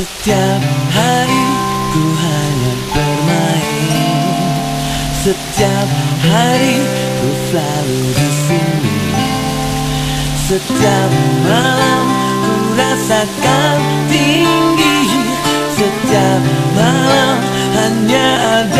Setiap hari ku hanya bermain. Setiap hari ku selalu di sini. Setiap malam ku rasakan tinggi. Setiap malam hanya ada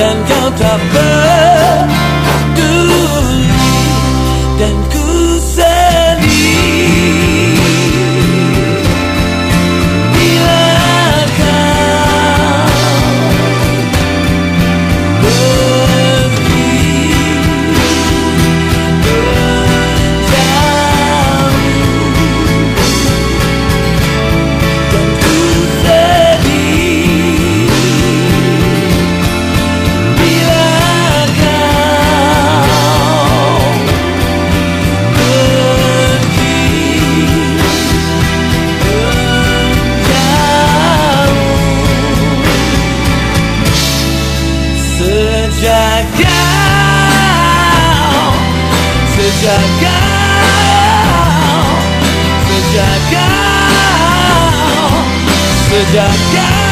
想要他们 Sejak kau Sejak kau Sejak kau